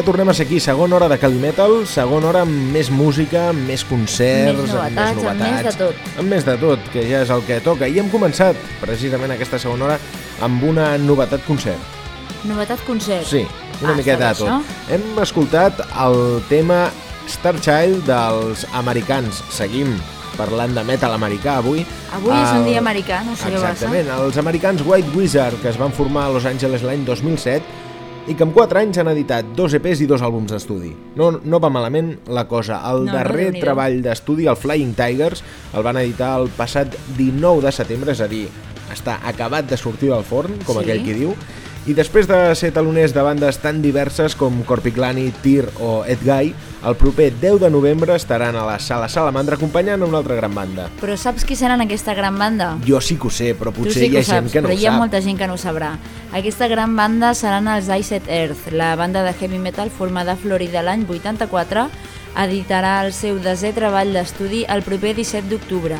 ja tornem a ser aquí, segona hora de Calimetal, segona hora amb més música, amb més concerts, Més amb més novetats, amb més de novetats. tot. Amb més de tot, que ja és el que toca. I hem començat, precisament aquesta segona hora, amb una novetat concert. Novetat concert. Sí, una Ah, miqueta de tot. Hem escoltat el tema Star Child dels americans. Seguim parlant de metal americà avui. Avui és un El- dia americà, no sé què passa. Exactament, els americans White Wizard, que es van formar a Los Angeles l'any 2007 i que en 4 anys han editat dos EPs i dos àlbums d'estudi. No, no va malament la cosa. El No, no, darrer Déu-n'hi-do. treball d'estudi, el Flying Tigers, el van editar el passat 19 de setembre, és a dir, està acabat de sortir del forn, com Sí. aquell qui diu, i després de ser taloners de bandes tan diverses com Corpiclani, Tyr o Edguy, el proper 10 de novembre estaran a la Sala Salamandra acompanyant una altra gran banda. Però saps qui seran aquesta gran banda? Jo sí que ho sé, però tu potser sí hi que ha saps, gent que no però ho hi ha sap. molta gent que no ho sabrà. Aquesta gran banda seran els Iced Earth, la banda de heavy metal formada a Florida l'any 84, editarà el seu desè treball d'estudi el proper 17 d'octubre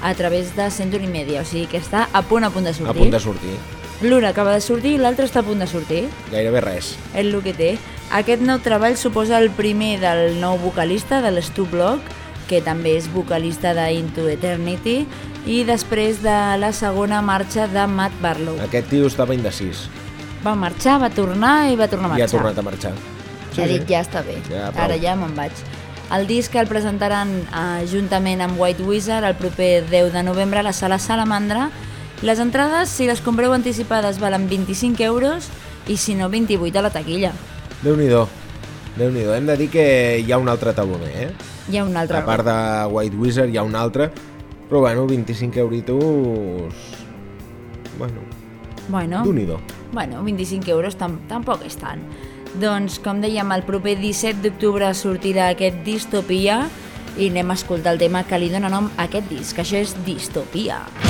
a través de Century Media, o sigui que està a punt a punt de A sortir. punt de sortir. L'un acaba de sortir i l'altre està a punt de sortir. Gairebé res. És el que té. Aquest nou treball suposa el primer del nou vocalista de l'Stu Block, que també és vocalista de Into Eternity, i després de la segona marxa de Matt Barlow. Aquest tio estava indecis Va marxar, va tornar i va tornar a i ha marxar. tornat a marxar. I ha dit, ja està bé, Ja, prou. ara ja me'n vaig. El disc el presentaran eh, juntament amb White Wizard el proper 10 de novembre a la sala Salamandra. Les entrades, si les compreu anticipades, valen 25 euros i si no, 28 a la taquilla. Déu-n'hi-do. déu nhi Hem de dir que hi ha un altre taloner, eh? Hi ha un altre A part de White Wizard hi ha un altre, però bueno, 25 euritos... Bueno, Bueno, d'un i do. bueno 25 euros tam tampoc és tant. Doncs, com dèiem, el proper 17 d'octubre sortirà aquest Distopia i anem a escoltar el tema que li dona nom a aquest disc. Això és Distopia. Enter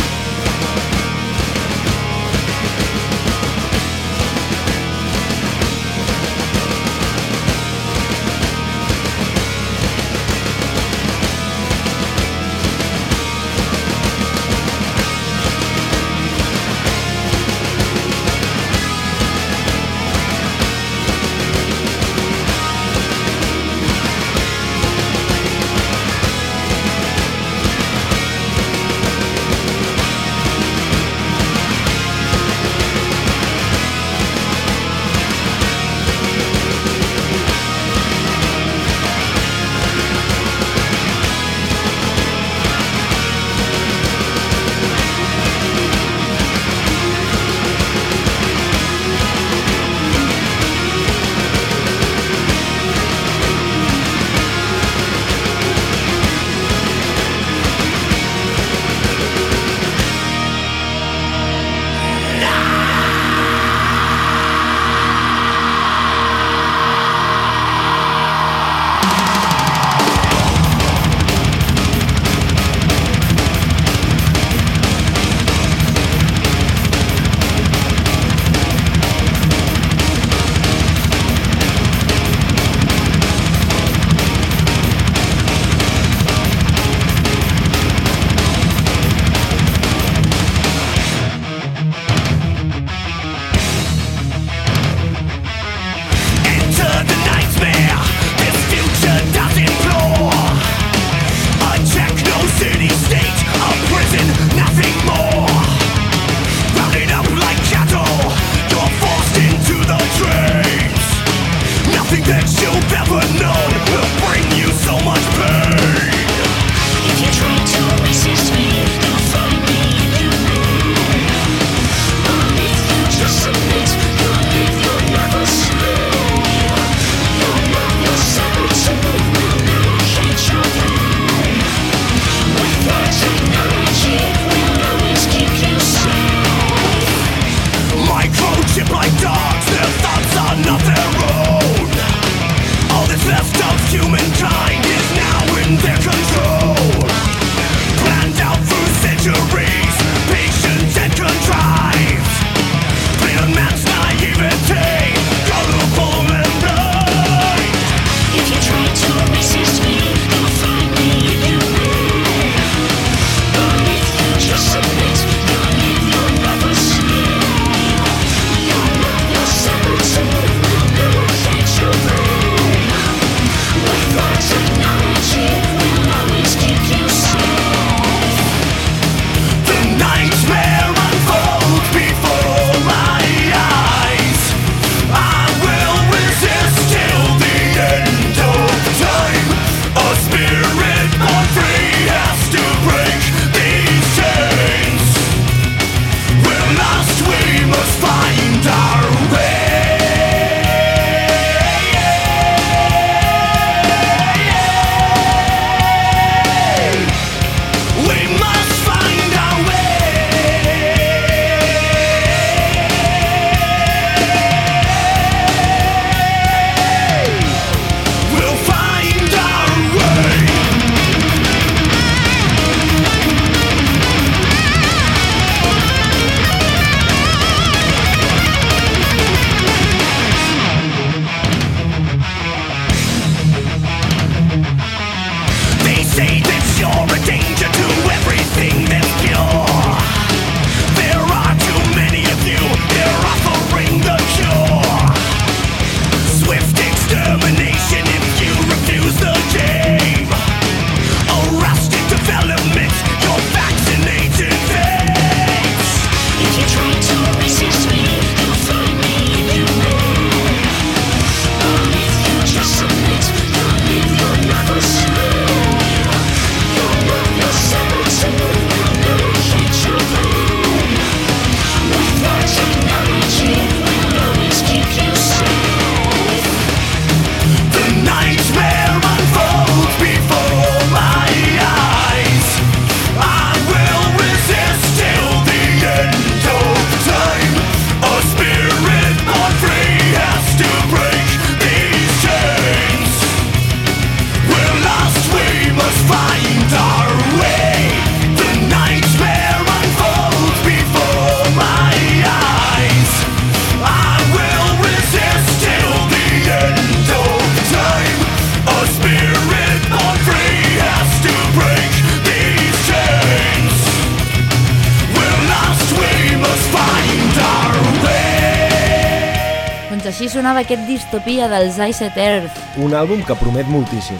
Sonava aquest distopia dels Iced Earth. Un àlbum que promet moltíssim.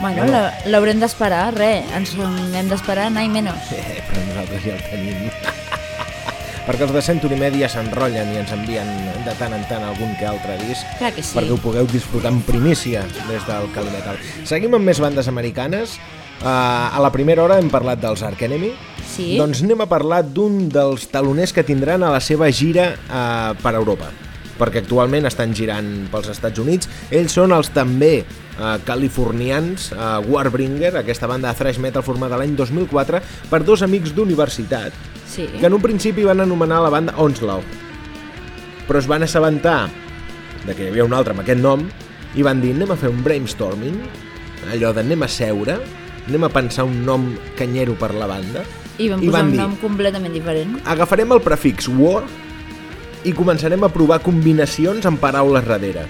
Bueno, la- l'haurem d'esperar, res, ens hem d'esperar anar i menys. Eh, però nosaltres ja el tenim. Perquè els de Century Media s'enrotllen i ens envien de tant en tant algun que altre disc Clar que sí. perquè ho pugueu disfrutar en primícia des del Calimetal. Seguim amb més bandes americanes. Uh, a la primera hora hem parlat dels Ark Enemy. Sí. Doncs anem a parlar d'un dels taloners que tindran a la seva gira uh, per Europa perquè actualment estan girant pels Estats Units. Ells són els també uh, californians uh, Warbringer, aquesta banda de thrash metal formada l'any 2004 per dos amics d'universitat Sí. que en un principi van anomenar la banda Onslaught però es van assabentar de que hi havia un altre amb aquest nom i van dir anem a fer un brainstorming allò de anem a seure anem a pensar un nom canyero per la banda I vam i posar van un dir- nom completament diferent. agafarem el prefix war i començarem a provar combinacions amb paraules darrere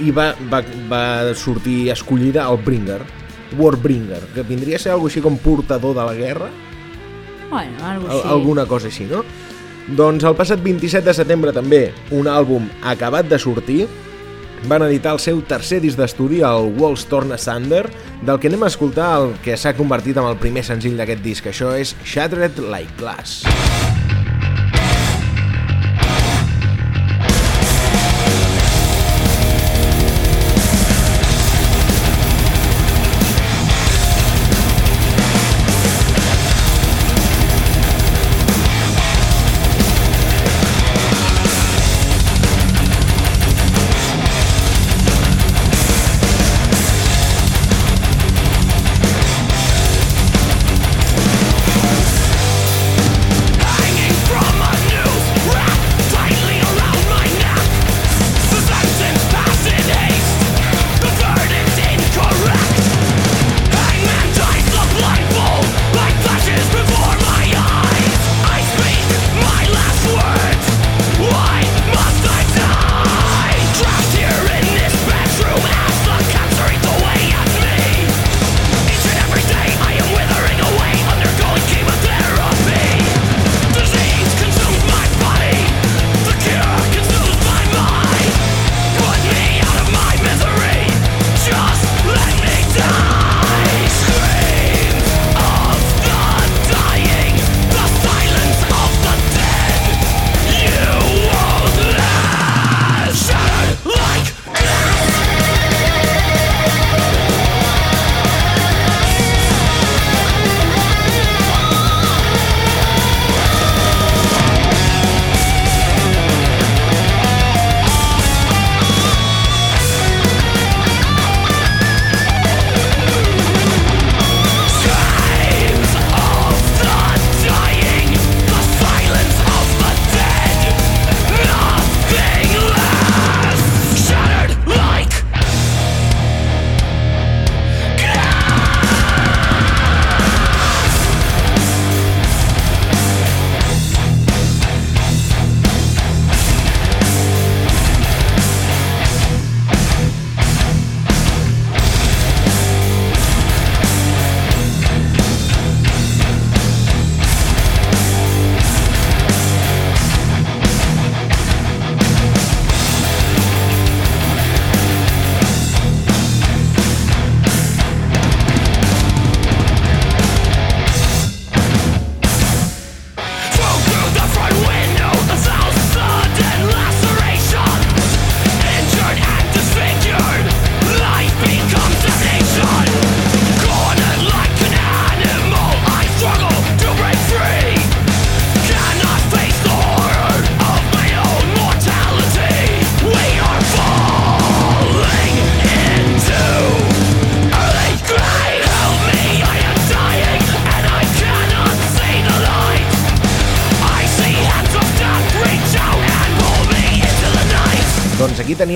i va, va, va sortir escollida el Bringer Warbringer, que vindria a ser alguna així com portador de la guerra Bueno, algo Al així. alguna cosa així, no? Doncs el passat 27 de setembre també, un àlbum acabat de sortir, van editar el seu tercer disc d'estudi, el Walls Torn Asunder, del que anem a escoltar el que s'ha convertit en el primer senzill d'aquest disc. Això és Shattered Like Glass. Hanging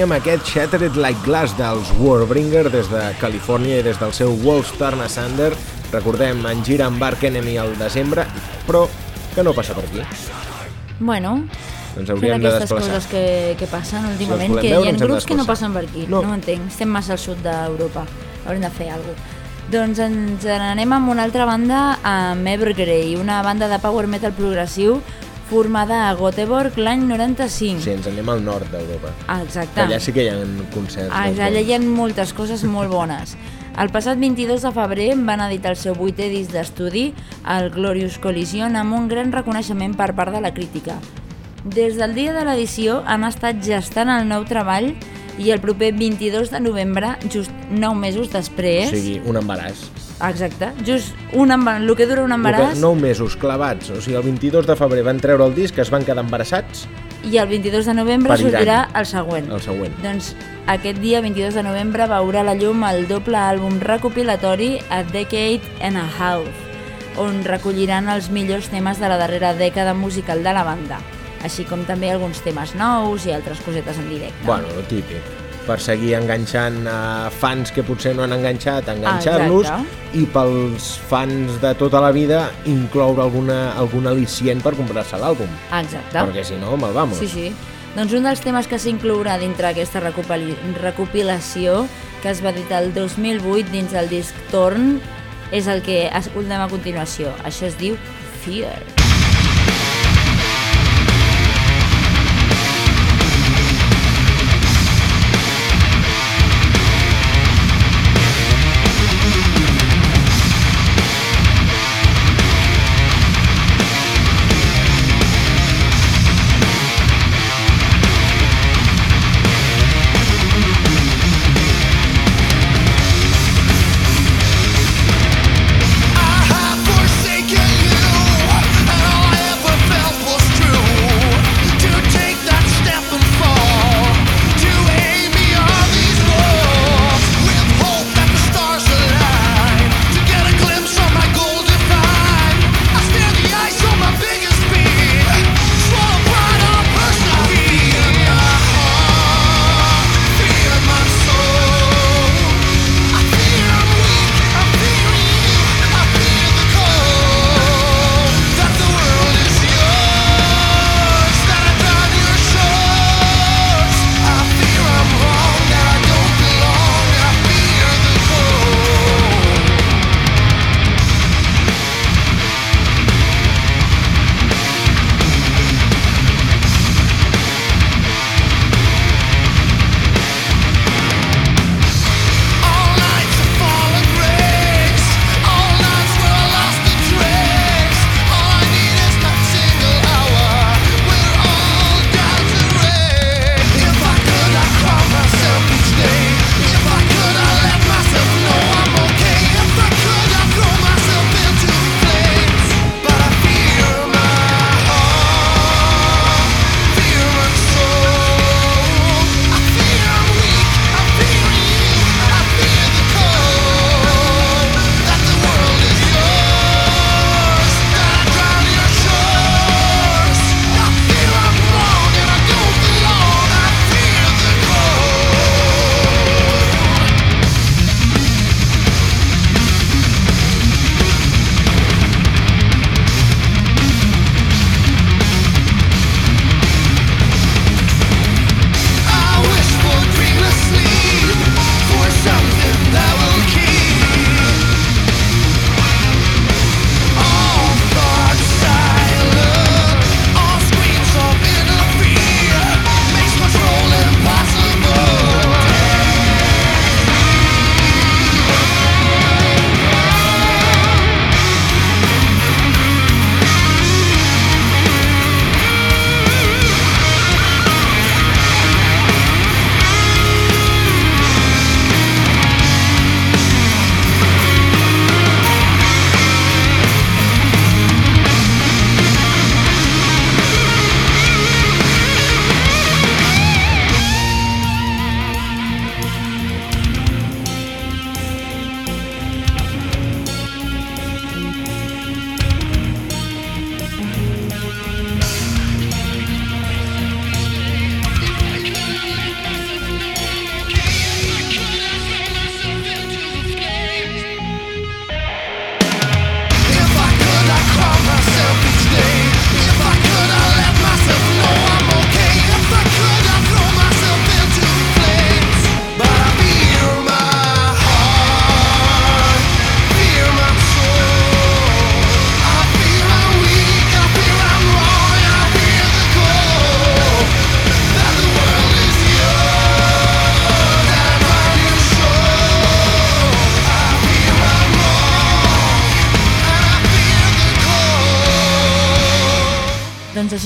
Doncs teníem aquest Shattered Like Glass dels Warbringer des de Califòrnia i des del seu Wolves Turn Asunder. Recordem, en gira amb Ark Enemy al desembre, però que no passa per aquí. Bueno, són hauríem de desplaçar. coses que, que passen últimament, volem que veure, hi ha grups que no passen per aquí. No. No, entenc, estem massa al sud d'Europa. Haurem de fer alguna cosa. Doncs ens n'anem amb una altra banda, amb Evergrey, una banda de power metal progressiu formada a Göteborg l'any 95. Sí, ens anem al nord d'Europa. Ah, Exacte. allà sí que hi ha concerts. Ah, molt allà hi ha moltes coses molt bones. El passat 22 de febrer van editar el seu vuitè disc d'estudi, el Glorious Collision, amb un gran reconeixement per part de la crítica. Des del dia de l'edició han estat gestant el nou treball i el proper 22 de novembre, just 9 mesos O després... sigui, un embaràs. Exacte, just un embar... el que dura un embaràs 9 mesos clavats. O sigui, el 22 de febrer van treure el disc, es van quedar embarassats, i el 22 de novembre sortirà el següent. el següent. Doncs aquest dia, 22 de novembre, veurà la llum el doble àlbum recopilatori A Decade and a Half, on recolliran els millors temes de la darrera dècada musical de la banda, així com també alguns temes nous i altres cosetes en directe. Bueno, el típic. Per seguir enganxant a fans que potser no han enganxat, enganxar-los, Exacte. i pels fans de tota la vida incloure alguna, algun al·licient per comprar-se l'àlbum. Exacte. Perquè si no, mal vamos. Sí, sí. Doncs un dels temes que s'inclourà dintre aquesta recopilació que es va editar el 2008 dins el disc Torn és el que escoltem a continuació. Això es diu Fear. I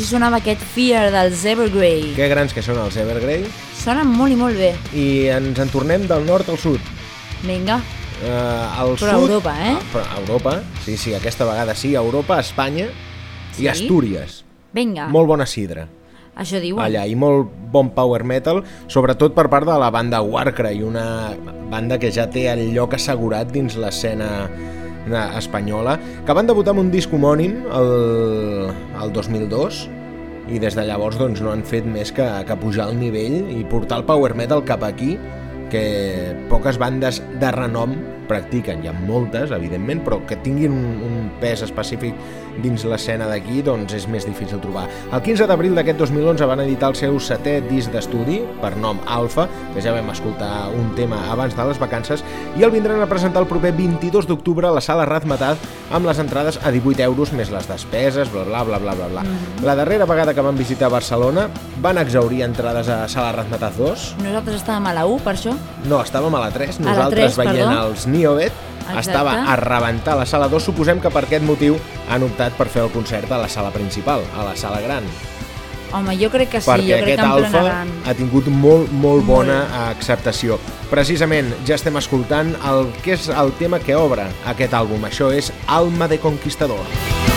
sonava aquest Fear dels Evergrey. Que grans que són els Evergrey. Sona molt i molt bé. I ens en tornem del nord al sud. Vinga, Uh, al Però a sud, Europa, eh? Ah, però a Europa, sí, sí, aquesta vegada sí, a Europa, a Espanya Sí? i Astúries. vinga. Molt bona sidra. Això diuen. allà i molt bon power metal, sobretot per part de la banda Warcry, una banda que ja té el lloc assegurat dins l'escena eh, espanyola, que van debutar amb un disc homònim el, el 2002 i des de llavors doncs, no han fet més que, que pujar el nivell i portar el power metal cap aquí que poques bandes de renom practiquen, hi ha moltes, evidentment, però que tinguin un, un pes específic dins l'escena d'aquí, doncs és més difícil trobar. El 15 d'abril d'aquest 2011 van editar el seu setè disc d'estudi, per nom Alfa, que ja vam escoltar un tema abans de les vacances, i el vindran a presentar el proper 22 d'octubre a la sala Razmataz amb les entrades a 18 euros més les despeses, bla bla bla bla bla bla. La darrera vegada que van visitar Barcelona van exaurir entrades a sala Razmataz 2, Nosaltres estàvem a la U, per això. no, estàvem a la 3, A la nosaltres 3, veient perdó. els Niobet, Exacte. estava a rebentar la sala 2, suposem que per aquest motiu han optat per fer el concert a la sala principal, a la sala gran, Home, jo crec que sí, perquè jo crec que alfa emplenaran. ha tingut molt, molt Molt. bona acceptació. Precisament, ja estem escoltant el que és el tema que obre aquest àlbum, això és Alma de Conquistador. Fácil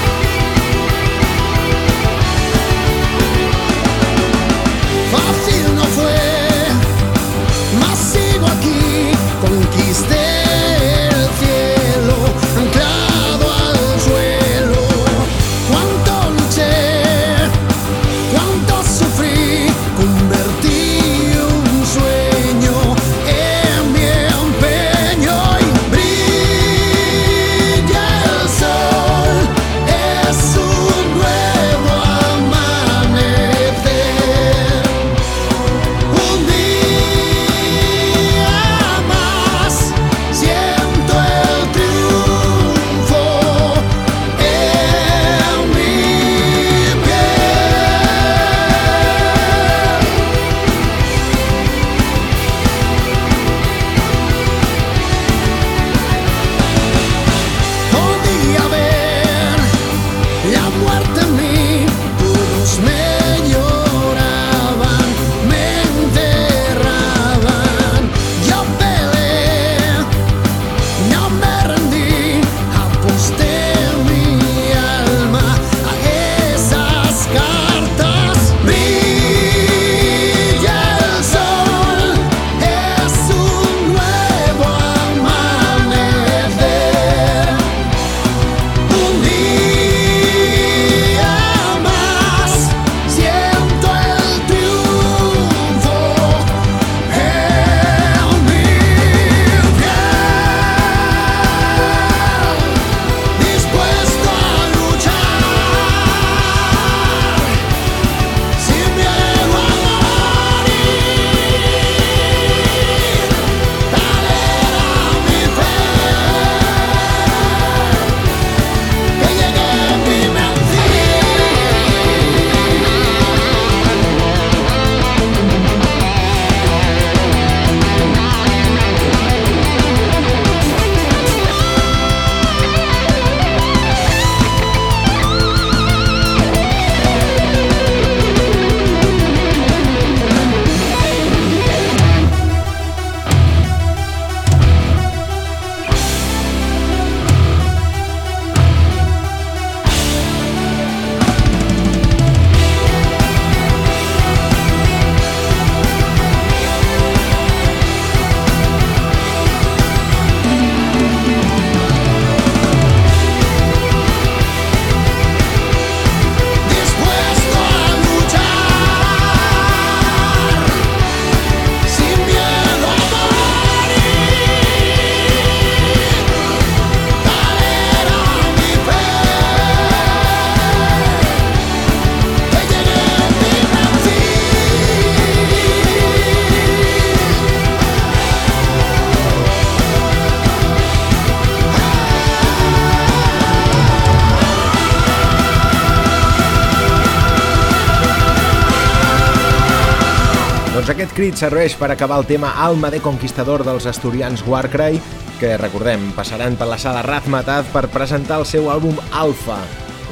Crit serveix per acabar el tema Alma de Conquistador dels asturians Warcry, que, recordem, passaran per la sala Razmataz per presentar el seu àlbum Alpha,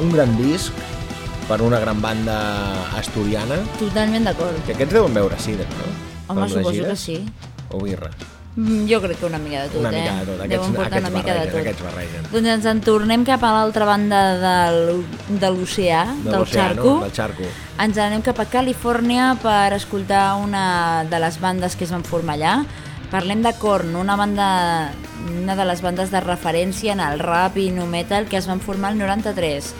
un gran disc per una gran banda asturiana, Totalment d'acord. que aquests deuen veure Cider, no? Home, suposo que sí. O birra. Mm, Jo crec que una mica de tot, Una eh? mica de tot. Aquests, aquests una mica de barregen, tot. aquests barregen. Doncs ens en tornem cap a l'altra banda del, de l'oceà, De del xarco. no? Del xarco. Ens anem cap a Califòrnia per escoltar una de les bandes que es van formar allà. Parlem de Korn, una banda una de les bandes de referència en el rap i nu metal que es van formar el 93.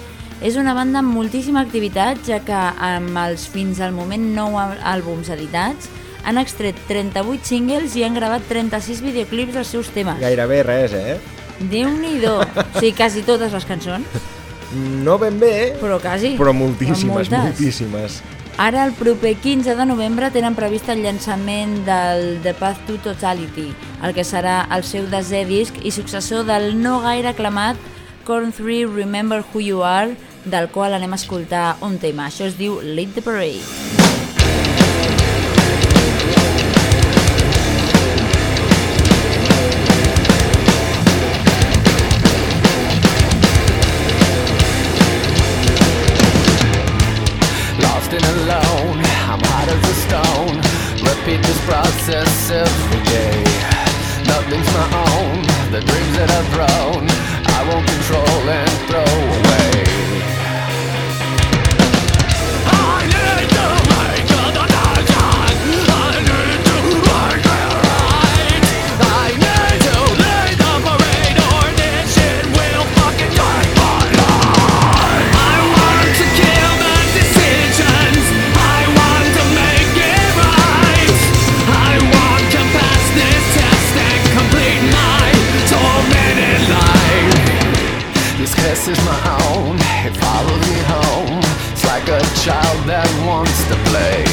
És una banda amb moltíssima activitat, ja que amb els fins al moment 9 àlbums editats han extret 38 singles i han gravat 36 videoclips dels seus temes. Gairebé res, eh? Déu-n'hi-do! Sí, quasi totes les cançons, No ben bé, però quasi. però moltíssimes, moltíssimes. Ara, el proper 15 de novembre, tenen previst el llançament del The Path to Totality, el que serà el seu desè disc i successor del no gaire aclamat Corn 3 Remember Who You Are, del qual anem a escoltar un tema. Això es diu Lead the Parade. Lost alone. I'm hard as a stone. Repeat this process every day. Nothing's my own. The dreams that I've thrown, I won't control and throw away. That wants to play.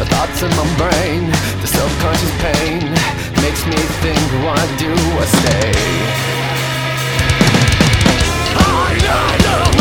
The thoughts in my brain, the subconscious pain makes me think, why do I stay? I need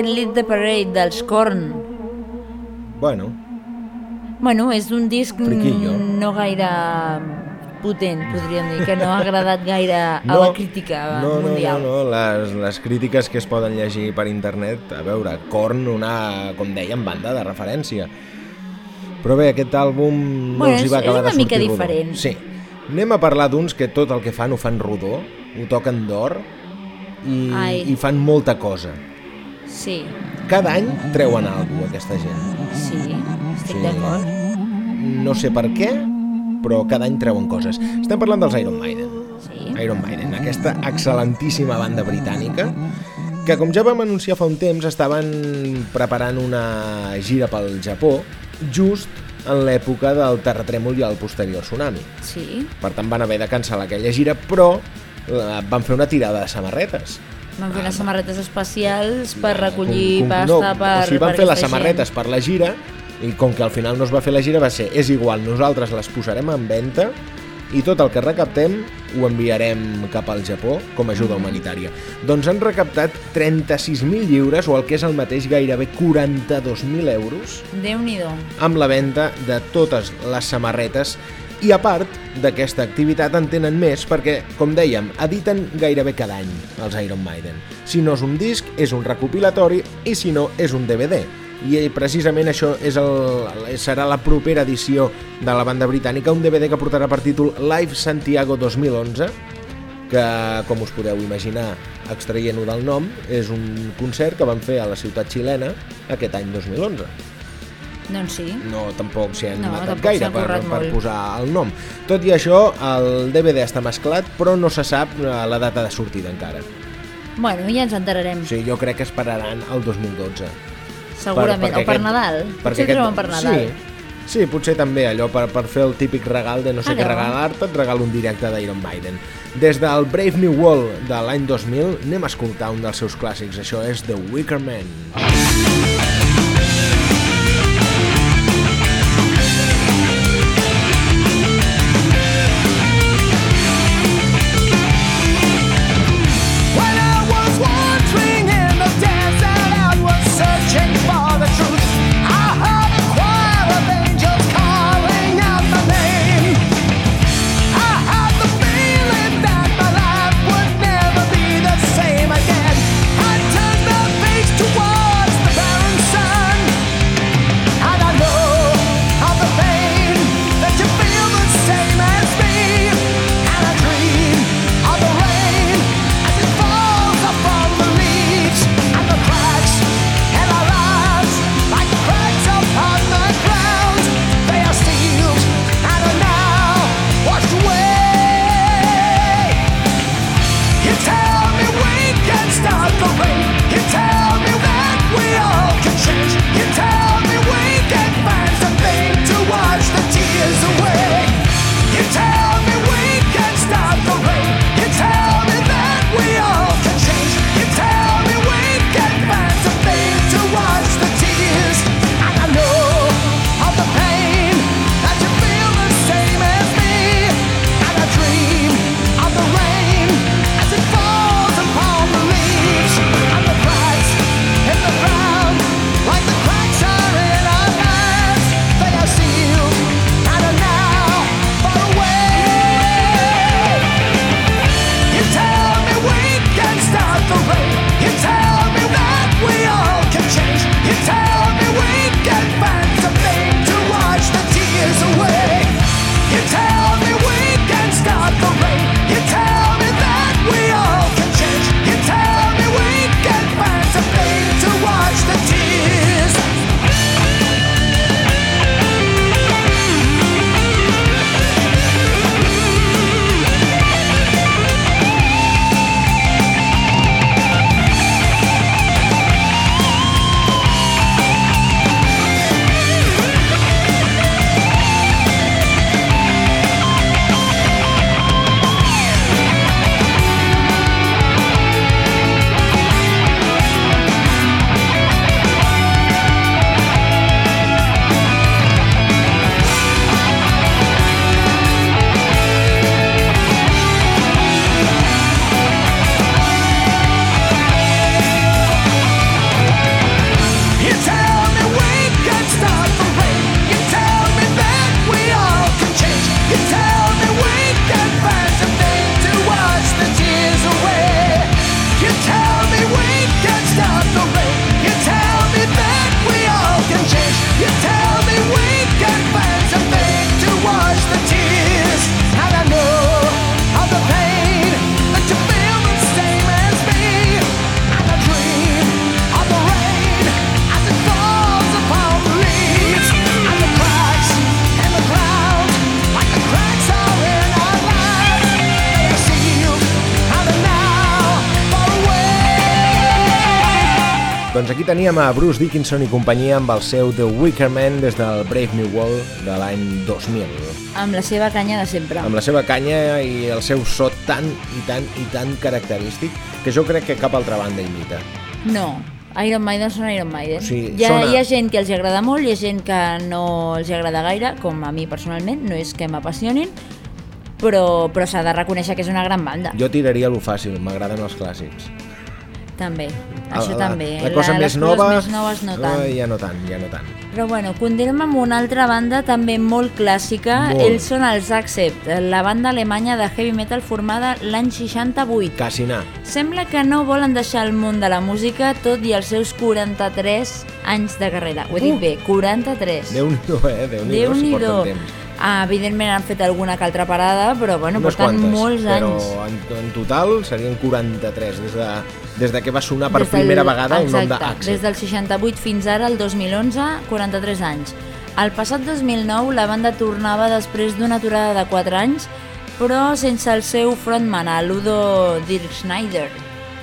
aquest Lead the Parade dels Korn. Bueno, Bueno, és un disc Friquillo. no gaire potent, podríem dir, que no ha agradat gaire a no, la crítica no, mundial. No, no, no, les, les crítiques que es poden llegir per internet, a veure, Korn, una, com dèiem, banda de referència. Però bé, aquest àlbum no Bueno, els hi va acabar una de mica sortir rodó. diferent. Sí. Anem a parlar d'uns que tot el que fan ho fan rodó, ho toquen d'or i, Ai. i fan molta cosa. Sí, Cada any treuen alguna aquesta gent. sí, estic Sí. d'acord. No sé per què, però cada any treuen coses. Estem parlant dels Iron Maiden. Sí. Iron Maiden, aquesta excel·lentíssima banda britànica que com ja vam anunciar fa un temps estaven preparant una gira pel Japó just en l'època del terratrèmol i el posterior tsunami. Sí, Per tant van haver de cancel·lar aquella gira, però eh, van fer una tirada de samarretes. Van fer unes samarretes especials per recollir Com- com- pasta per, o sigui, van per fer les samarretes gent. per la gira i com que al final no es va fer la gira va ser és igual, nosaltres les posarem en venda i tot el que recaptem ho enviarem cap al Japó com a Mm. ajuda humanitària. Doncs han recaptat 36.000 lliures, o el que és el mateix gairebé 42.000 euros, Déu-n'hi-do. amb la venda de totes les samarretes i a part d'aquesta activitat en tenen més perquè, com dèiem, editen gairebé cada any els Iron Maiden. Si no és un disc, és un recopilatori i si no, és un DVD. I eh, precisament això és el, serà la propera edició de la banda britànica, un DVD que portarà per títol Live Santiago 2011, que, com us podeu imaginar, extraient-ho del nom, és un concert que van fer a la ciutat xilena aquest any 2011 Doncs sí. no tampoc s'hi han No, matat gaire per, per molt. posar el nom. Tot i això, el DVD està mesclat, però no se sap eh, la data de sortida encara. Bueno, ja ens enterarem. Sigui, jo crec que esperaran el 2012. Segurament. perquè o per aquest- Nadal. Potser aquest- treuen per Nadal. Sí, sí, potser també allò per, per fer el típic regal de no sé Ah, què va. regalar-te, et regalo un directe d'Iron Maiden. Des del Brave New World de l'any 2000 anem a escoltar un dels seus clàssics, això és The Wicker Man. When teníem a Bruce Dickinson i companyia amb el seu The Wicker Man des del Brave New World de l'any 2000. Amb la seva canya de sempre. Amb la seva canya i el seu so tan i tan i tan característic que jo crec que cap altra banda imita. No, Iron Maiden són Iron Maiden. Sí, hi, ha, sona- hi ha gent que els agrada molt, hi ha gent que no els agrada gaire, com a mi personalment, no és que m'apassionin, però, però s'ha de reconèixer que és una gran banda. Jo tiraria lo fàcil, m'agraden els clàssics. També, això la, també. La, la cosa les més nova... més noves no tant. eh, ja no tant, ja no tant. Però bueno, continuem amb una altra banda també molt clàssica. Molt. Ells són els Accept, la banda alemanya de heavy metal formada l'any 68. Quasi anar. Sembla que no volen deixar el món de la música tot i els seus 43 anys de carrera. Ho he dit Uh. bé, 43. Déu-n'hi-do, eh? Déu-n'hi-do, temps. Ah, evidentment han fet alguna que altra parada, però bueno, Unes porten quantes, molts però anys. en, en total serien 43, des de, des de que va sonar per del- primera vegada el nom exacte, d'Axe. Des del 68 fins ara, el 2011, 43 anys. El passat 2009 la banda tornava després d'una aturada de 4 anys, però sense el seu frontman, Ludo Dirk Schneider.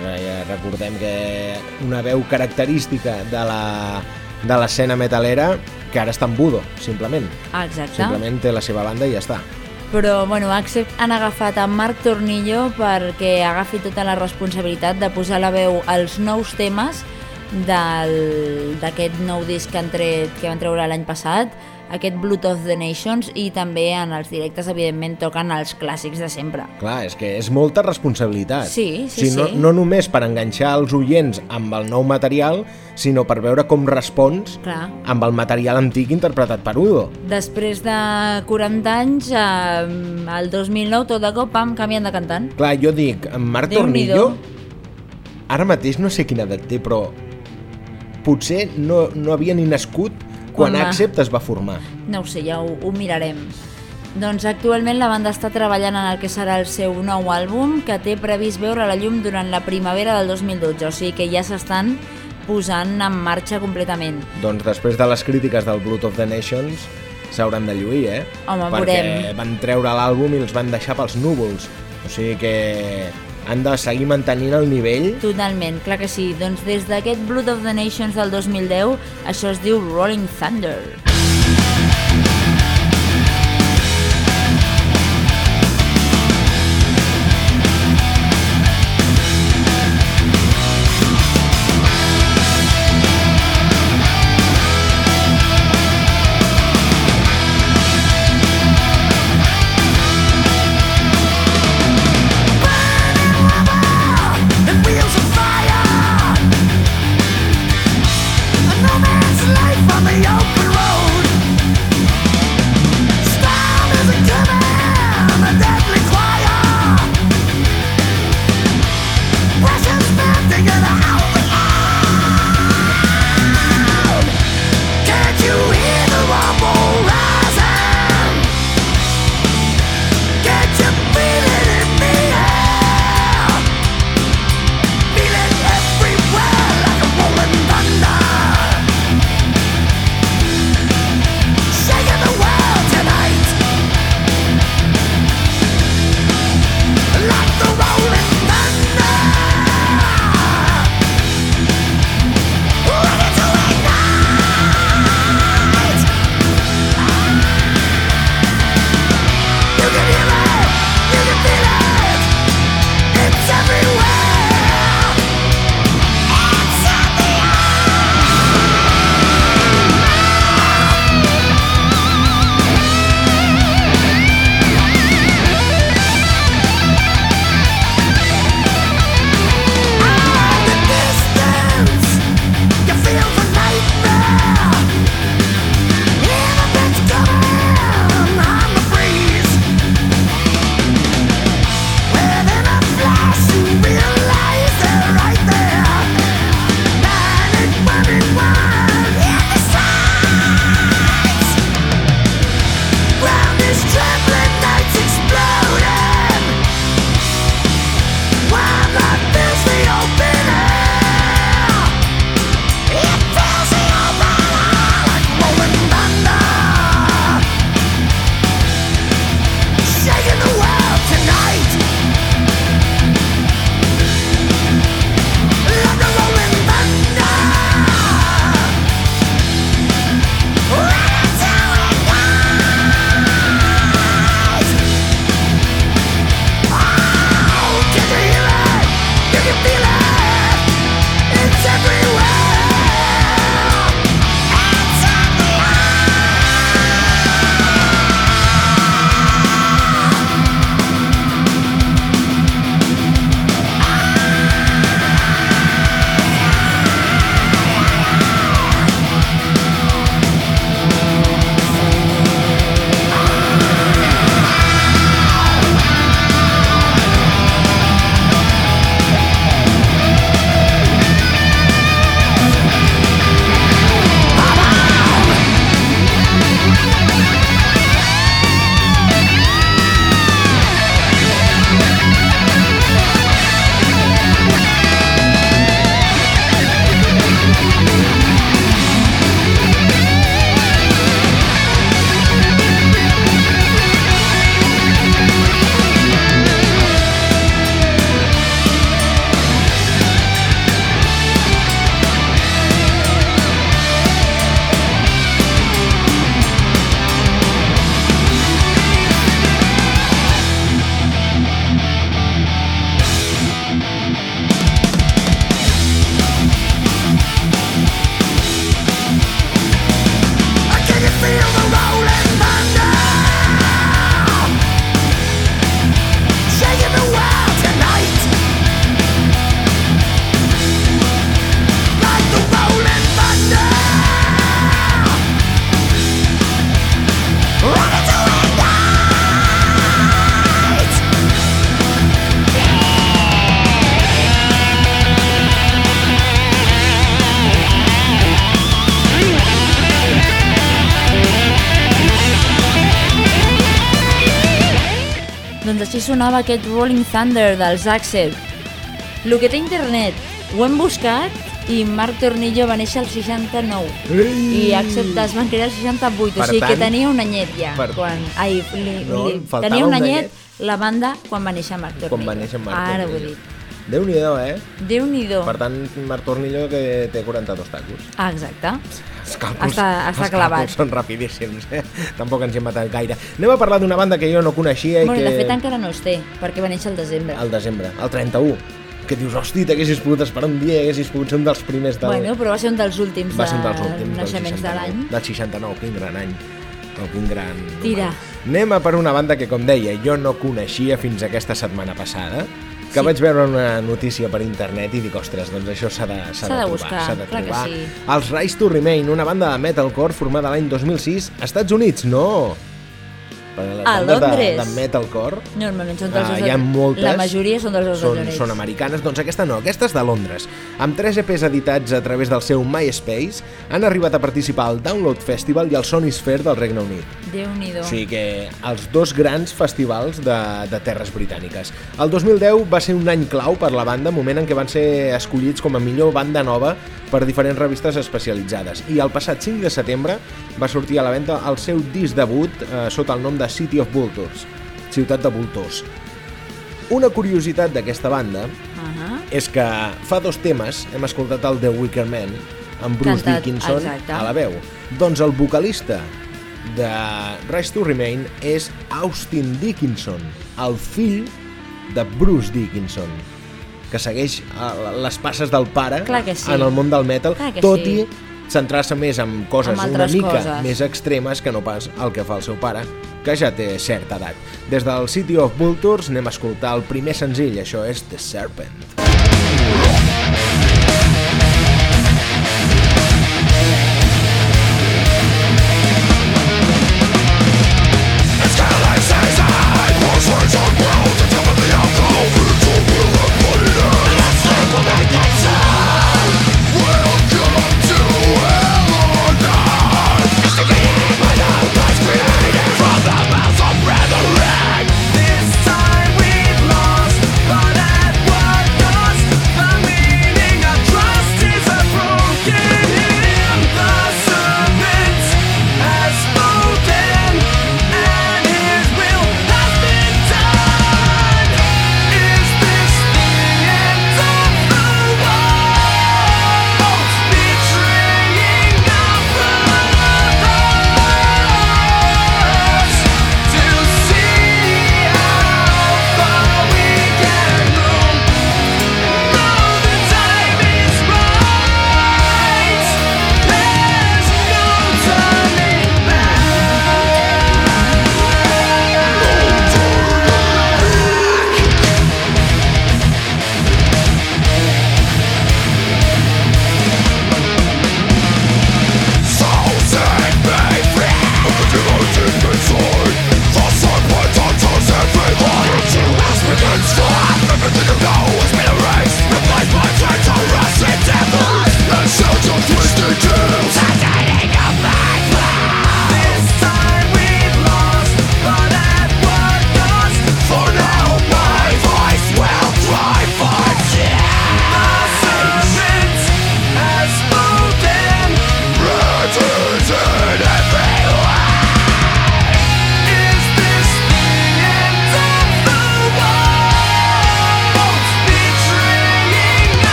Ja, ja recordem que una veu característica de la de l'escena metalera que ara està en budo, simplement. Ah, exacte. Simplement té la seva banda i ja està. Però, bueno, Accept han agafat a Marc Tornillo perquè agafi tota la responsabilitat de posar la veu als nous temes d'aquest nou disc que, han tret, que van treure l'any passat, aquest Blood of the Nations, i també en els directes, evidentment, toquen els clàssics de sempre. Clar, és que és molta responsabilitat. Sí, sí, o sigui, no, sí. no només per enganxar els oients amb el nou material, sinó per veure com respons Clar. amb el material antic interpretat per Udo. Després de 40 anys, eh, al 2009, tot de cop, pam, canvien de cantant. Clar, jo dic, Marc Déu-n'hi-do. Tornillo, ara mateix no sé quina edat té, però potser no, no havia ni nascut quan Home. Accept es va formar. No ho sé, ja ho, ho mirarem. Doncs actualment la banda està treballant en el que serà el seu nou àlbum, que té previst veure la llum durant la primavera del 2012, o sigui que ja s'estan posant en marxa completament. Doncs després de les crítiques del Blood of the Nations s'hauran de lluir, eh? Home, Perquè veurem. van treure l'àlbum i els van deixar pels núvols. O sigui que han de seguir mantenint el nivell. Totalment, clar que sí. Doncs des d'aquest Blood of the Nations del 2010, això es diu Rolling Thunder. Sonava aquest Rolling Thunder dels Axel. El que té internet, ho hem buscat i Marc Tornillo va néixer al 69 Ei! i Axel es van crear al 68, Per o sigui que tant- tenia un anyet ja. per- Quan, ai, li, No, li, tenia un anyet, anyet. la banda quan va néixer Marc Tornillo. Quan va néixer Marc Ara ho he Tornillo. Dit. Déu-n'hi-do, eh? Déu-n'hi-do. Per tant, Marc Tornillo que té 42 tacos. Ah, exacte. Els càlculs, Està- està els clavat. càlculs són rapidíssims, eh? Tampoc ens hi hem matat gaire. Anem a parlar d'una banda que jo no coneixia i Bueno, que... de fet encara no els té, perquè va néixer al desembre. Al desembre, al 31. Que dius, hosti, t'haguessis pogut esperar un dia haguessis pogut ser un dels primers del... Bueno, però va ser un dels últims va ser un de dels últims, del naixements de 69. l'any. Del 69, quin gran any. Quin gran... Tira. Anem a per una banda que, com deia, jo no coneixia fins aquesta setmana passada, que Sí. vaig veure una notícia per internet i dic, ostres, doncs això s'ha de, de, de buscar, s'ha de trobar. sí. Els Rise to Remain, una banda de metalcore formada l'any 2006, Estats Units, no! Les A bandes Londres. De, de metalcore Normalment són dels Ah, Estats hi ha moltes. La majoria són dels Estats són, Units. són americanes, doncs aquesta no, aquesta és de Londres. Amb tres EPs editats a través del seu MySpace, han arribat a participar al Download Festival i al Sony Sphere del Regne Unit. Déu-n'hi-do. O sigui que els dos grans festivals de, de terres britàniques. El 2010 va ser un any clau per la banda, moment en què van ser escollits com a millor banda nova per diferents revistes especialitzades. I el passat 5 de setembre va sortir a la venda el seu disc debut eh, sota el nom de City of Vultures, Ciutat de Voltors. Una curiositat d'aquesta banda Uh és que fa dos temes hem escoltat el The Wicker Man amb Bruce Cantat, Dickinson exacte. a la veu. Doncs el vocalista de Rise to Remain és Austin Dickinson, el fill de Bruce Dickinson que segueix les passes del pare en el món del metal, tot sí. i centrar-se més en coses En una mica coses. més extremes que no pas el que fa el seu pare, que ja té certa edat. Des del City of Vultures anem a escoltar el primer senzill, això és The Serpent. This time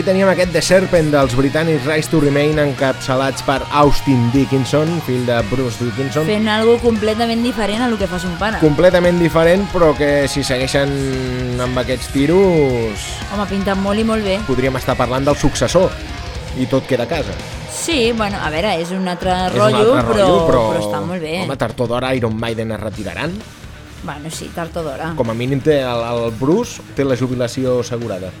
aquí teníem aquest The Serpent dels britànics Rise to Remain encapçalats per Austin Dickinson, fill de Bruce Dickinson. Fent algo completament diferent a lo que fa son pare. Completament diferent, però que si segueixen amb aquests tiros Home, pinta molt i molt bé. podríem estar parlant del successor i tot queda a casa. Sí, bueno, a veure, és un altre És un rotllo, altre però, rotllo, però... però està molt bé. Home, tard o d'hora Iron Maiden es retiraran. Bueno, sí, tard o d'hora. Com a mínim té el, el Bruce té la jubilació assegurada.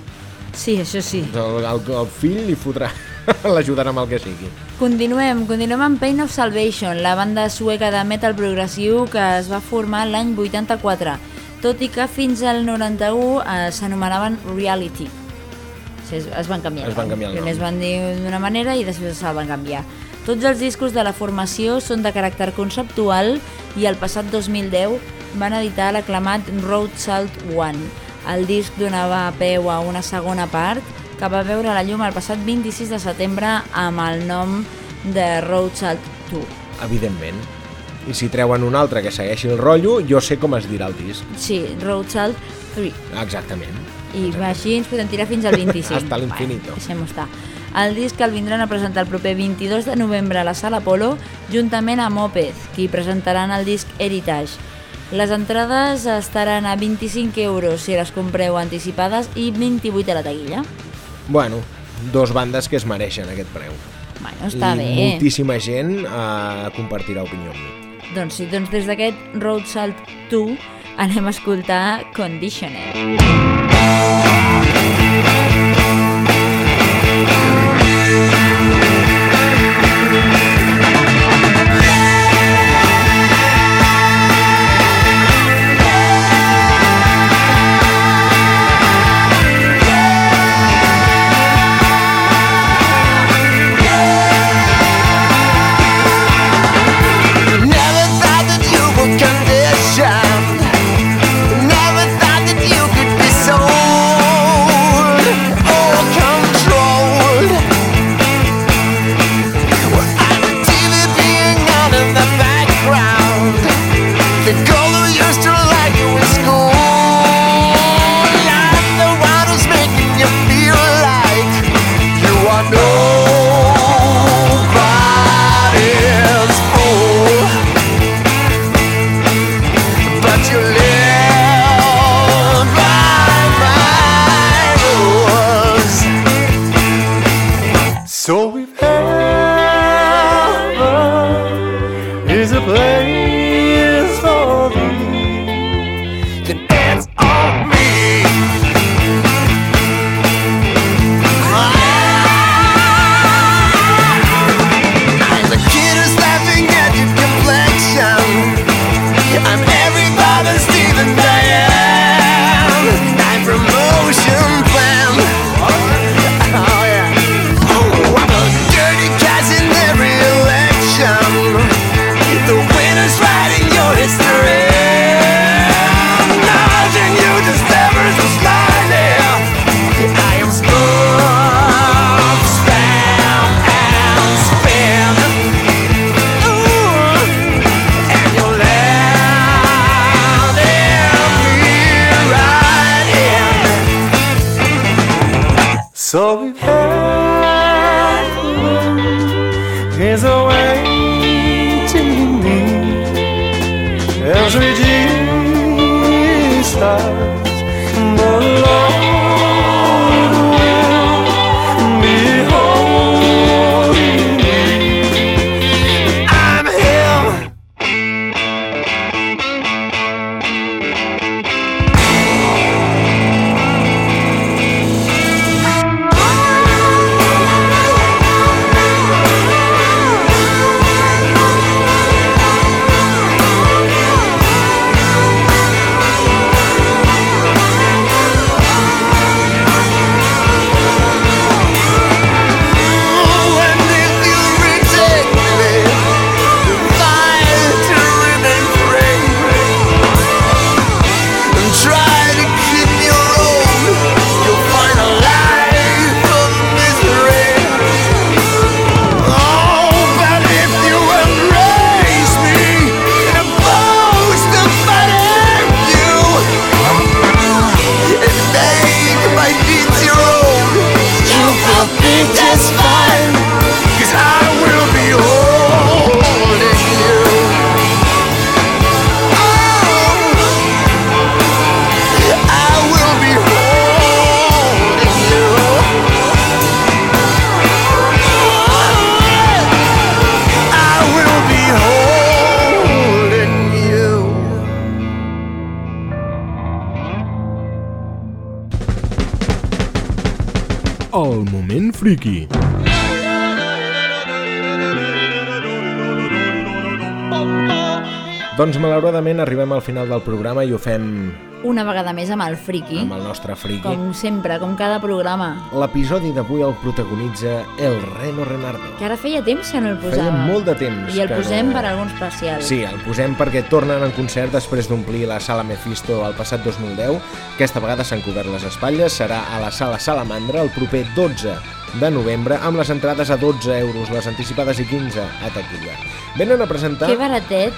Sí, això sí. El, el, el fill li fotrà, l'ajudarà amb el que sigui. Continuem, continuem amb Pain of Salvation, la banda sueca de metal progressiu que es va formar l'any 84, tot i que fins al 91 eh, s'anomenaven Reality. O sigui, es, es van canviar. Es van canviar el Primer es nom. van dir d'una manera i després se'l van canviar. Tots els discos de la formació són de caràcter conceptual i el passat 2010 van editar l'aclamat Road Salt 1. El disc donava peu a una segona part que va veure la llum el passat 26 de setembre amb el nom de Road Salt 2. Evidentment. I si treuen un altre que segueixi el rotllo, jo sé com es dirà el disc. Sí, Road Salt 3. Exactament. I així ens podem tirar fins al 25. Hasta l'infinito. Bueno, Deixem-ho estar. El disc el vindran a presentar el proper 22 de novembre a la Sala Apolo, juntament amb Opez, qui presentaran el disc Heritage. Les entrades estaran a 25 euros si les compreu anticipades i 28 a la taquilla. Bueno, dos bandes que es mereixen aquest preu. Bueno, està I bé. moltíssima gent eh, compartirà opinió amb mi. Doncs sí, doncs des d'aquest Road Salt 2 anem a escoltar Conditioner. Never está. Malauradament arribem al final del programa i ho fem Una vegada més amb el friki, amb el nostre friki. com sempre, com cada programa. L'episodi d'avui el protagonitza el Reno Renardo. Que ara feia temps que no el Feia posàvem. molt de temps I el posem no- per algun especial. Sí, el posem perquè tornen en concert després d'omplir la sala Mephisto el passat 2010. Aquesta vegada s'han cobert les espatlles, serà a la sala Salamandra el proper 12 de novembre, amb les entrades a 12 euros, les anticipades i 15 a taquilla. Venen a presentar... Que baratet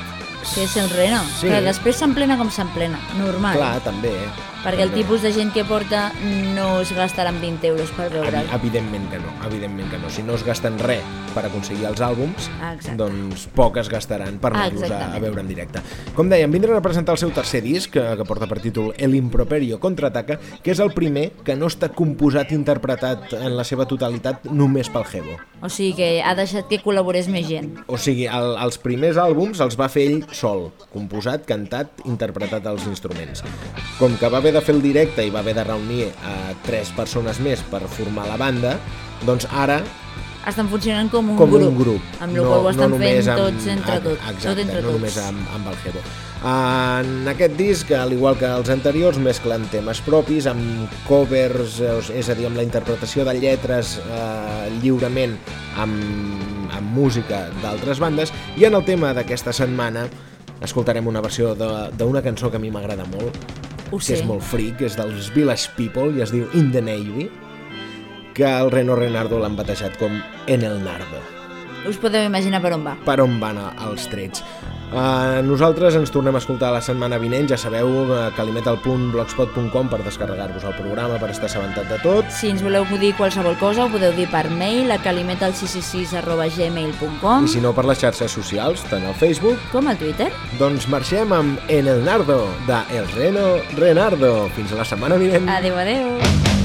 que és el Reno, Sí. que després s'emplena com s'emplena, normal. Clar, també. eh? perquè el També. tipus de gent que porta no es gastaran 20 euros per veure'l. Evi- Evidentment que no, evidentment que no. Si no es gasten res per aconseguir els àlbums, exacte. doncs poc es gastaran per anar-los a, a veure en directe. Com dèiem, vindran a presentar el seu tercer disc, que, que porta per títol El Improperio Contraataca, que és el primer que no està composat i interpretat en la seva totalitat només pel Jebo. O sigui que ha deixat que col·laborés més gent. O sigui, el, els primers àlbums els va fer ell sol, composat, cantat, interpretat als instruments. Com que va haver de fer el directe i va haver de reunir a tres persones més per formar la banda, doncs ara Estan funcionant com un com grup. un grup. Amb la qual ho estan només fent tots entre tots. Exacte, tot entre no tots. només amb, amb el Jebo. En aquest disc, al igual que els anteriors, mesclen temes propis amb covers, eh, és a dir, amb la interpretació de lletres eh, lliurement amb, amb música d'altres bandes, i en el tema d'aquesta setmana escoltarem una versió de- d'una cançó que a mi m'agrada molt, Ho que sé. és molt freak, és dels Village People i es diu In the Navy, que el Reno Renardo l'han batejat com En el Nardo Us podeu imaginar per on va. per on van els trets. Uh, nosaltres ens tornem a escoltar la setmana vinent, ja sabeu, uh, calimetal.blogspot.com per descarregar-vos el programa, per estar assabentat de tot. Si ens voleu dir qualsevol cosa, ho podeu dir per mail a calimetal666 I si no, per les xarxes socials, tant al Facebook, com al Twitter. doncs marxem amb En el Nardo, de El Reno Renardo. Fins a la setmana vinent. Adeu, adeu.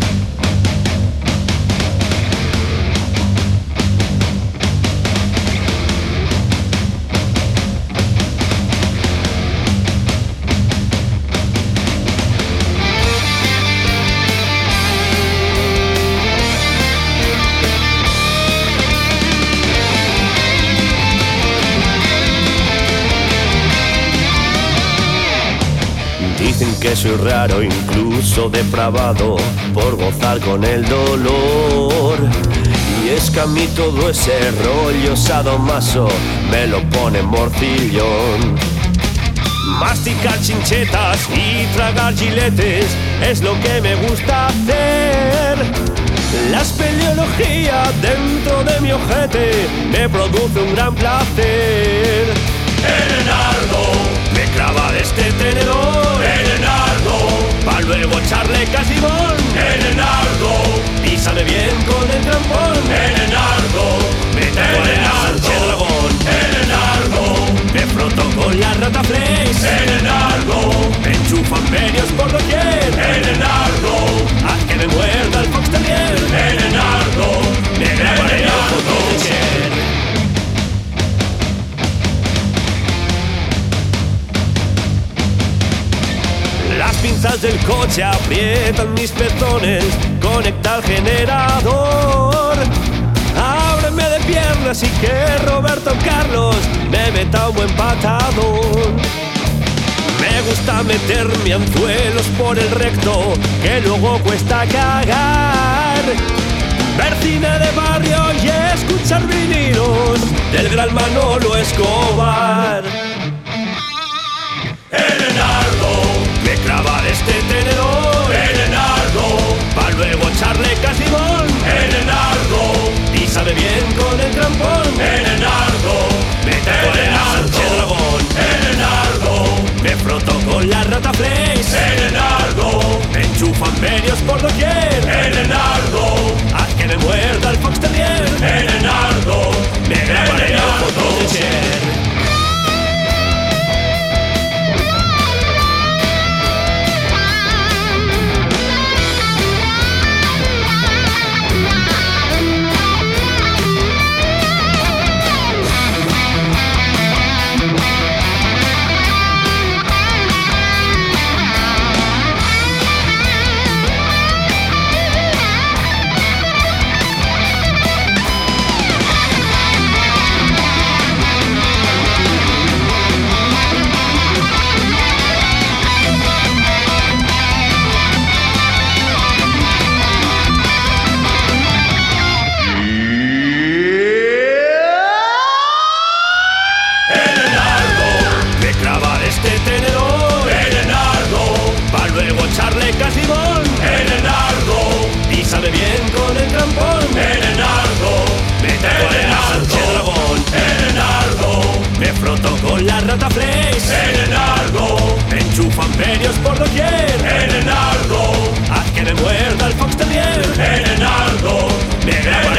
Que soy raro, incluso depravado, por gozar con el dolor. Y es que a mí todo ese rollo sadomaso me lo pone morcillón. Masticar chinchetas y tragar giletes es lo que me gusta hacer. La espeleología dentro de mi ojete me produce un gran placer. Enenardo, me clava de este tenedor. Enenardo, pa' luego echarle casimón. Enenardo, písame bien con el trampón. Enenardo, me tapo de Dragón. Enenardo, me froto con la rata flex. Enenardo, me enchufan medios por doquier. Enenardo, haz que me muerda el fox terrier. Enenardo, me grabaré a Las pinzas del coche aprietan mis pezones, conecta al generador. Ábreme de piernas y que Roberto Carlos me meta un buen patadón. Me gusta meterme anzuelos por el recto, que luego cuesta cagar. Ver cine de barrio y escuchar vinilos del gran Manolo Escobar. Triunfan medios por doquier. Enenardo. Haz que le muerda el fox terrier. Enenardo. Le grabaré la foto. En Enardo Enchufan medios por doquier. En Enardo Haz que le muerda el Fox Terrier. En Enardo Me